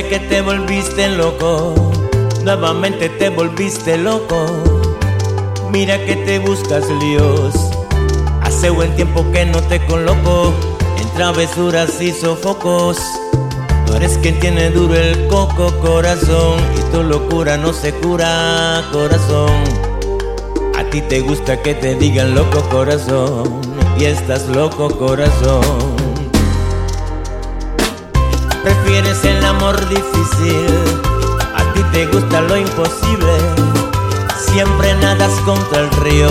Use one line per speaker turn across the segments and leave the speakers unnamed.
que te volviste loco, nuevamente te volviste loco. Mira que te buscas líos, hace buen tiempo que no te coloco en travesuras y sofocos. Tú eres quien tiene duro el coco corazón y tu locura no se cura corazón. A ti te gusta que te digan loco corazón y estás loco corazón. Prefieres el amor difícil, a ti te gusta lo imposible. Siempre nadas contra el río.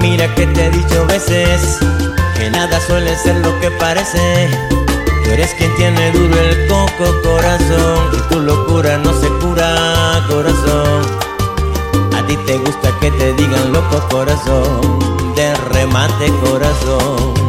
Mira que te he dicho veces que nada suele ser lo que parece. Tú eres quien tiene duro el coco corazón y tu locura no se cura corazón. A ti te gusta que te digan loco corazón, de remate corazón.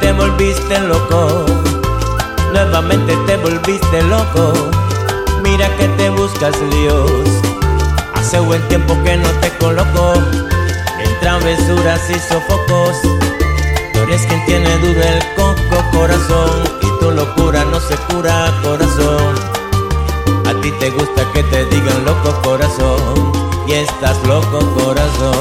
Te volviste loco, nuevamente te volviste loco. Mira que te buscas líos, hace buen tiempo que no te coloco en travesuras y sofocos. Tú eres quien tiene duro el coco corazón y tu locura no se cura corazón. A ti te gusta que te digan loco corazón y estás loco corazón.